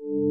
you